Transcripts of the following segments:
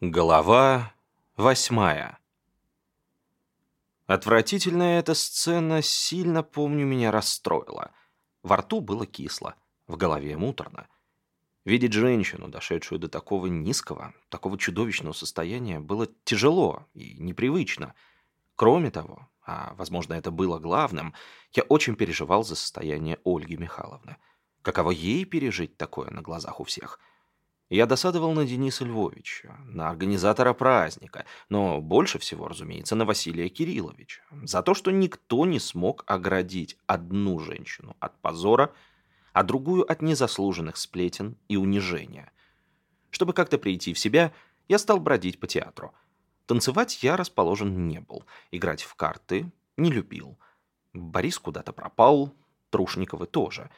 Глава восьмая Отвратительная эта сцена сильно, помню, меня расстроила. Во рту было кисло, в голове муторно. Видеть женщину, дошедшую до такого низкого, такого чудовищного состояния, было тяжело и непривычно. Кроме того, а, возможно, это было главным, я очень переживал за состояние Ольги Михайловны. Каково ей пережить такое на глазах у всех – я досадовал на Дениса Львовича, на организатора праздника, но больше всего, разумеется, на Василия Кирилловича, за то, что никто не смог оградить одну женщину от позора, а другую от незаслуженных сплетен и унижения. Чтобы как-то прийти в себя, я стал бродить по театру. Танцевать я расположен не был, играть в карты не любил. Борис куда-то пропал, Трушниковы тоже.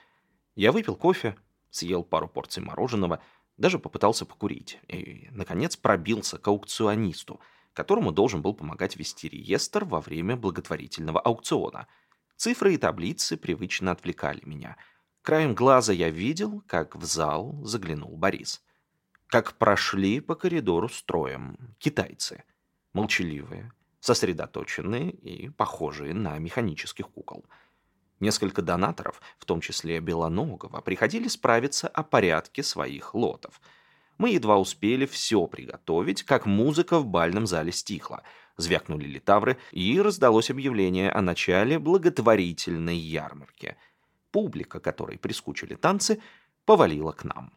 Я выпил кофе, съел пару порций мороженого – даже попытался покурить. И, наконец, пробился к аукционисту, которому должен был помогать вести реестр во время благотворительного аукциона. Цифры и таблицы привычно отвлекали меня. Краем глаза я видел, как в зал заглянул Борис. Как прошли по коридору строем китайцы. Молчаливые, сосредоточенные и похожие на механических кукол – Несколько донаторов, в том числе Белоногова, приходили справиться о порядке своих лотов. Мы едва успели все приготовить, как музыка в бальном зале стихла. Звякнули литавры, и раздалось объявление о начале благотворительной ярмарки. Публика, которой прискучили танцы, повалила к нам.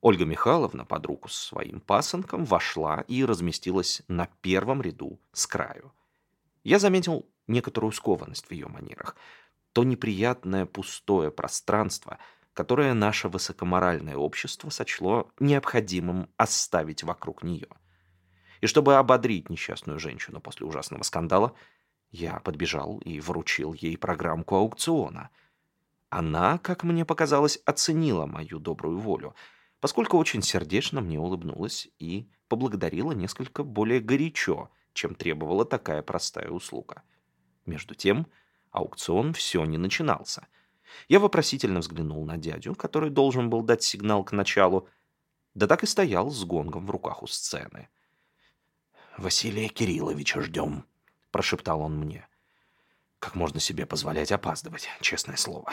Ольга Михайловна под руку с своим пасынком вошла и разместилась на первом ряду с краю. Я заметил некоторую скованность в ее манерах – то неприятное пустое пространство, которое наше высокоморальное общество сочло необходимым оставить вокруг нее. И чтобы ободрить несчастную женщину после ужасного скандала, я подбежал и вручил ей программку аукциона. Она, как мне показалось, оценила мою добрую волю, поскольку очень сердечно мне улыбнулась и поблагодарила несколько более горячо, чем требовала такая простая услуга. Между тем, Аукцион все не начинался. Я вопросительно взглянул на дядю, который должен был дать сигнал к началу, да так и стоял с гонгом в руках у сцены. «Василия Кирилловича ждем», — прошептал он мне. «Как можно себе позволять опаздывать, честное слово?»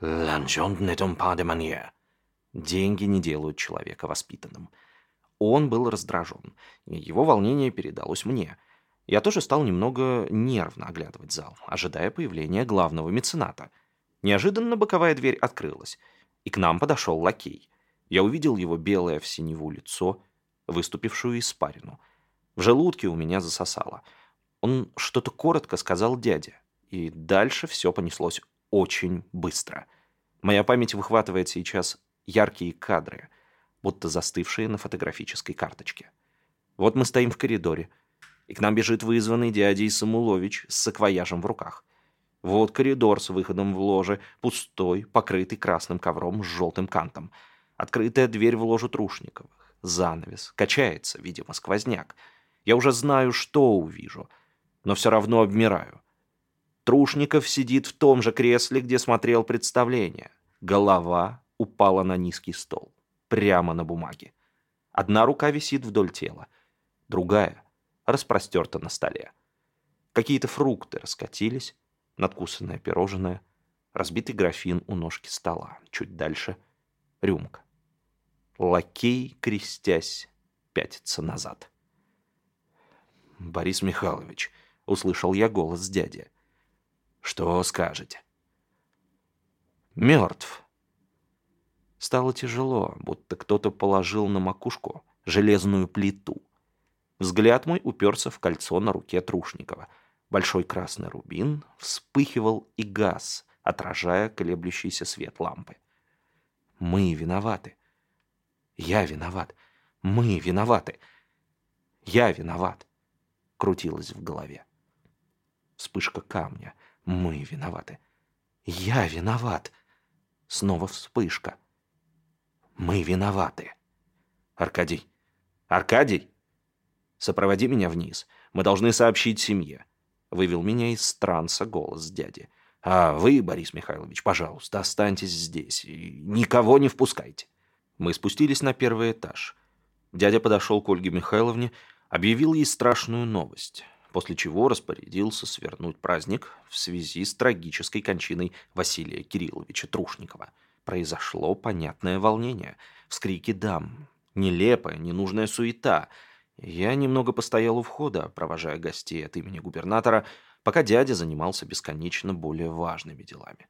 «L'argent ne tombe pas de manière». Деньги не делают человека воспитанным. Он был раздражен, и его волнение передалось мне — я тоже стал немного нервно оглядывать зал, ожидая появления главного мецената. Неожиданно боковая дверь открылась, и к нам подошел лакей. Я увидел его белое в синеву лицо, выступившую испарину. В желудке у меня засосало. Он что-то коротко сказал дяде, и дальше все понеслось очень быстро. Моя память выхватывает сейчас яркие кадры, будто застывшие на фотографической карточке. Вот мы стоим в коридоре — и к нам бежит вызванный дядей Самулович с саквояжем в руках. Вот коридор с выходом в ложе, пустой, покрытый красным ковром с желтым кантом. Открытая дверь в ложу Трушниковых. Занавес. Качается, видимо, сквозняк. Я уже знаю, что увижу, но все равно обмираю. Трушников сидит в том же кресле, где смотрел представление. Голова упала на низкий стол, прямо на бумаге. Одна рука висит вдоль тела, другая распростерта на столе. Какие-то фрукты раскатились, надкусанное пирожное, разбитый графин у ножки стола, чуть дальше — рюмка. Лакей, крестясь, пятится назад. «Борис Михайлович», — услышал я голос дяди. «Что скажете?» «Мертв». Стало тяжело, будто кто-то положил на макушку железную плиту — Взгляд мой уперся в кольцо на руке Трушникова. Большой красный рубин вспыхивал и газ, отражая колеблющийся свет лампы. Мы виноваты. Я виноват. Мы виноваты. Я виноват. Крутилось в голове. Вспышка камня. Мы виноваты. Я виноват. Снова вспышка. Мы виноваты. Аркадий. Аркадий! Сопроводи меня вниз. Мы должны сообщить семье». Вывел меня из транса голос дяди. «А вы, Борис Михайлович, пожалуйста, останьтесь здесь и никого не впускайте». Мы спустились на первый этаж. Дядя подошел к Ольге Михайловне, объявил ей страшную новость, после чего распорядился свернуть праздник в связи с трагической кончиной Василия Кирилловича Трушникова. Произошло понятное волнение, вскрики дам, нелепая, ненужная суета. Я немного постоял у входа, провожая гостей от имени губернатора, пока дядя занимался бесконечно более важными делами.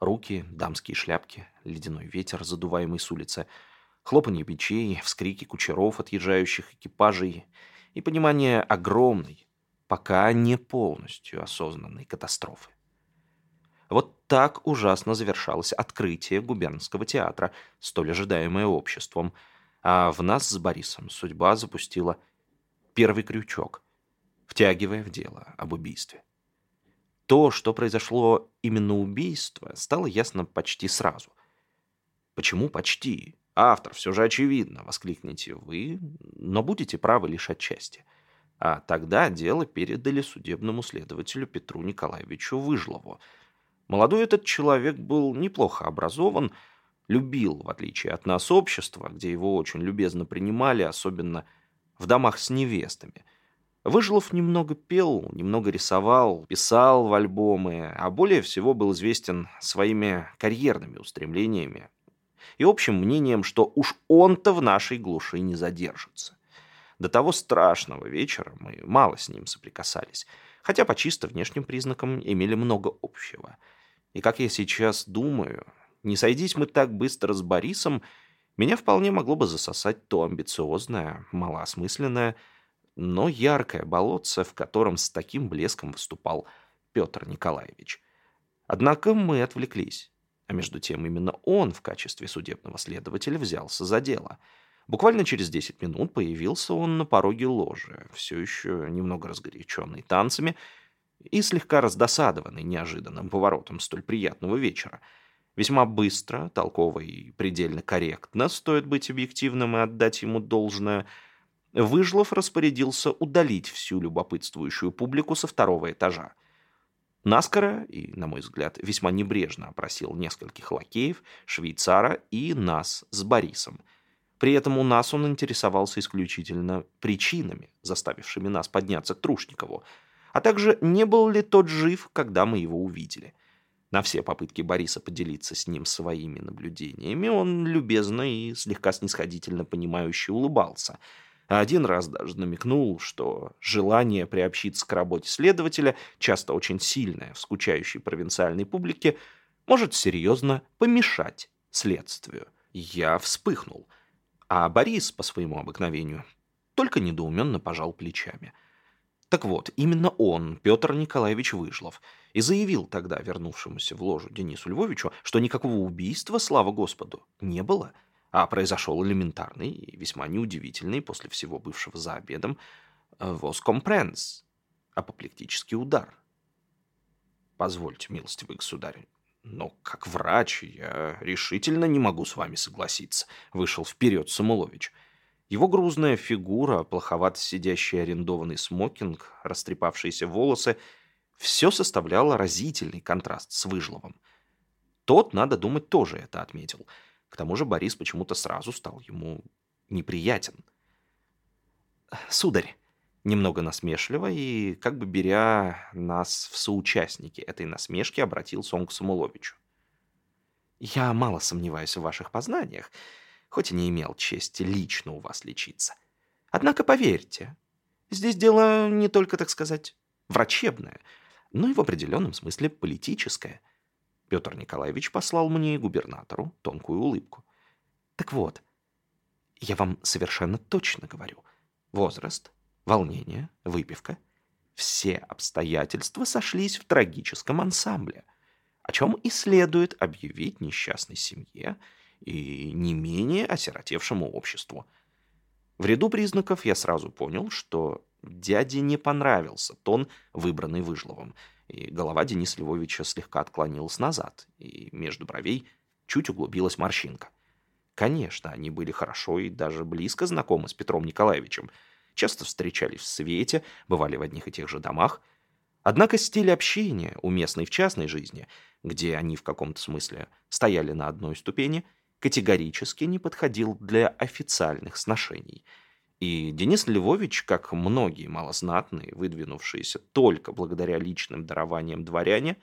Руки, дамские шляпки, ледяной ветер, задуваемый с улицы — хлопанье печей, вскрики кучеров отъезжающих экипажей и понимание огромной, пока не полностью осознанной катастрофы. Вот так ужасно завершалось открытие губернского театра, столь ожидаемое обществом, а в нас с Борисом судьба запустила первый крючок, втягивая в дело об убийстве. То, что произошло именно убийство, стало ясно почти сразу. Почему почти? «Автор, все же очевидно», — воскликнете вы, но будете правы лишь отчасти. А тогда дело передали судебному следователю Петру Николаевичу Выжлову. Молодой этот человек был неплохо образован, любил, в отличие от нас, общество, где его очень любезно принимали, особенно в домах с невестами. Выжлов немного пел, немного рисовал, писал в альбомы, а более всего был известен своими карьерными устремлениями, и общим мнением, что уж он-то в нашей глуши не задержится. До того страшного вечера мы мало с ним соприкасались, хотя по чисто внешним признакам имели много общего. И как я сейчас думаю, не сойдись мы так быстро с Борисом, меня вполне могло бы засосать то амбициозное, малоосмысленное, но яркое болотце, в котором с таким блеском выступал Петр Николаевич. Однако мы отвлеклись. А между тем именно он в качестве судебного следователя взялся за дело. Буквально через 10 минут появился он на пороге ложи, все еще немного разгоряченный танцами и слегка раздосадованный неожиданным поворотом столь приятного вечера. Весьма быстро, толково и предельно корректно, стоит быть объективным и отдать ему должное, Выжлов распорядился удалить всю любопытствующую публику со второго этажа. Наскоро и, на мой взгляд, весьма небрежно опросил нескольких лакеев, швейцара и нас с Борисом. При этом у нас он интересовался исключительно причинами, заставившими нас подняться к Трушникову, а также не был ли тот жив, когда мы его увидели. На все попытки Бориса поделиться с ним своими наблюдениями он любезно и слегка снисходительно понимающе улыбался – а один раз даже намекнул, что желание приобщиться к работе следователя, часто очень сильное в скучающей провинциальной публике, может серьезно помешать следствию. Я вспыхнул, а Борис, по своему обыкновению, только недоуменно пожал плечами. Так вот, именно он, Петр Николаевич Выжлов, и заявил тогда вернувшемуся в ложу Денису Львовичу, что никакого убийства, слава Господу, не было – а произошел элементарный и весьма неудивительный после всего бывшего за обедом «вос компренс» — апоплектический удар. Позвольте, милостивый государь, но как врач я решительно не могу с вами согласиться, вышел вперед Самулович. Его грузная фигура, плоховато сидящий арендованный смокинг, растрепавшиеся волосы — все составляло разительный контраст с Выжловым. Тот, надо думать, тоже это отметил — к тому же Борис почему-то сразу стал ему неприятен. «Сударь», немного насмешливо и, как бы беря нас в соучастники этой насмешки, обратился он к Самуловичу. «Я мало сомневаюсь в ваших познаниях, хоть и не имел чести лично у вас лечиться. Однако поверьте, здесь дело не только, так сказать, врачебное, но и в определенном смысле политическое. Петр Николаевич послал мне и губернатору тонкую улыбку. Так вот, я вам совершенно точно говорю. Возраст, волнение, выпивка — все обстоятельства сошлись в трагическом ансамбле, о чем и следует объявить несчастной семье и не менее осиротевшему обществу. В ряду признаков я сразу понял, что дяде не понравился тон, выбранный Выжловым — и голова Дениса Львовича слегка отклонилась назад, и между бровей чуть углубилась морщинка. Конечно, они были хорошо и даже близко знакомы с Петром Николаевичем, часто встречались в свете, бывали в одних и тех же домах. Однако стиль общения, уместный в частной жизни, где они в каком-то смысле стояли на одной ступени, категорически не подходил для официальных сношений. И Денис Львович, как многие малознатные, выдвинувшиеся только благодаря личным дарованиям дворяне,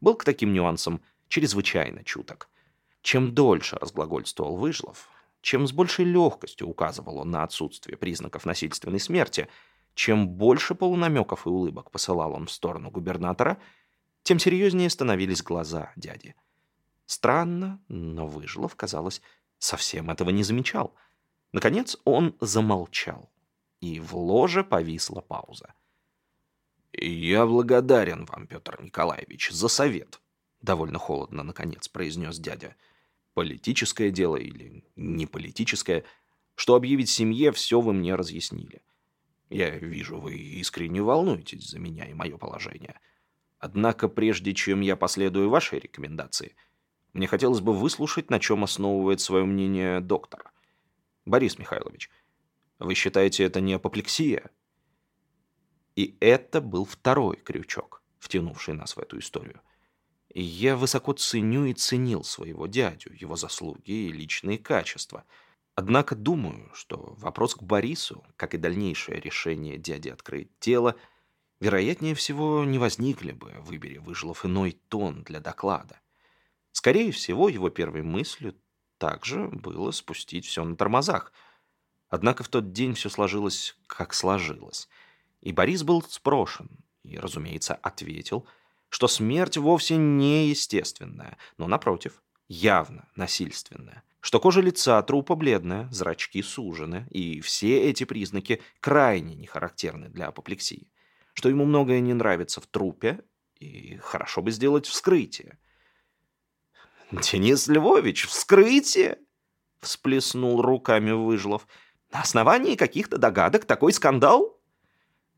был к таким нюансам чрезвычайно чуток. Чем дольше разглагольствовал Выжлов, чем с большей легкостью указывал он на отсутствие признаков насильственной смерти, чем больше полунамеков и улыбок посылал он в сторону губернатора, тем серьезнее становились глаза дяди. Странно, но Выжлов, казалось, совсем этого не замечал. Наконец он замолчал, и в ложе повисла пауза. «Я благодарен вам, Петр Николаевич, за совет», — довольно холодно, наконец, произнес дядя. «Политическое дело или не политическое, что объявить семье, все вы мне разъяснили. Я вижу, вы искренне волнуетесь за меня и мое положение. Однако, прежде чем я последую вашей рекомендации, мне хотелось бы выслушать, на чем основывает свое мнение доктор. Борис Михайлович, вы считаете это не апоплексия?» И это был второй крючок, втянувший нас в эту историю. я высоко ценю и ценил своего дядю, его заслуги и личные качества. Однако думаю, что вопрос к Борису, как и дальнейшее решение дяди открыть дело, вероятнее всего не возникли бы, выбери Выжилов иной тон для доклада. Скорее всего, его первой мыслью также было спустить все на тормозах. Однако в тот день все сложилось, как сложилось — и Борис был спрошен, и, разумеется, ответил, что смерть вовсе не естественная, но, напротив, явно насильственная, что кожа лица трупа бледная, зрачки сужены, и все эти признаки крайне не характерны для апоплексии, что ему многое не нравится в трупе, и хорошо бы сделать вскрытие. «Денис Львович, вскрытие!» — всплеснул руками Выжлов. «На основании каких-то догадок такой скандал?»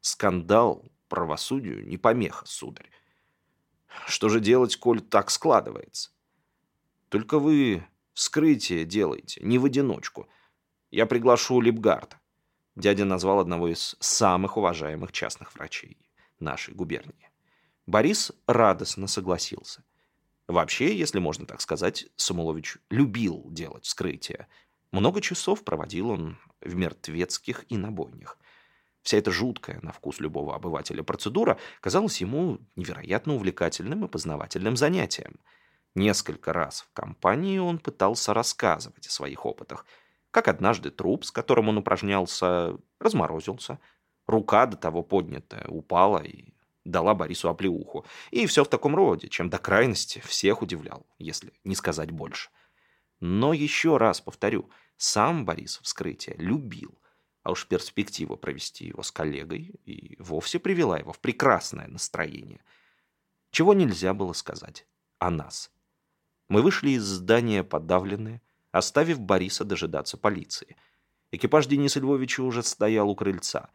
Скандал правосудию не помеха, сударь. Что же делать, коль так складывается? Только вы вскрытие делаете, не в одиночку. Я приглашу Липгарта. Дядя назвал одного из самых уважаемых частных врачей нашей губернии. Борис радостно согласился. Вообще, если можно так сказать, Самулович любил делать вскрытие. Много часов проводил он в мертвецких и набойнях. Вся эта жуткая на вкус любого обывателя процедура казалась ему невероятно увлекательным и познавательным занятием. Несколько раз в компании он пытался рассказывать о своих опытах, как однажды труп, с которым он упражнялся, разморозился, рука до того поднятая упала и дала Борису оплеуху. И все в таком роде, чем до крайности всех удивлял, если не сказать больше. Но еще раз повторю, сам Борис вскрытие любил а уж перспектива провести его с коллегой и вовсе привела его в прекрасное настроение. Чего нельзя было сказать о нас. Мы вышли из здания подавленные, оставив Бориса дожидаться полиции. Экипаж Дениса Львовича уже стоял у крыльца.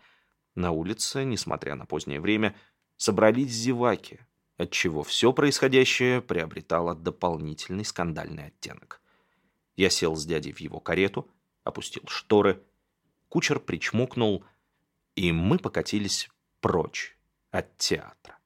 На улице, несмотря на позднее время, собрались зеваки, отчего все происходящее приобретало дополнительный скандальный оттенок. Я сел с дядей в его карету, опустил шторы Кучер причмокнул, и мы покатились прочь от театра.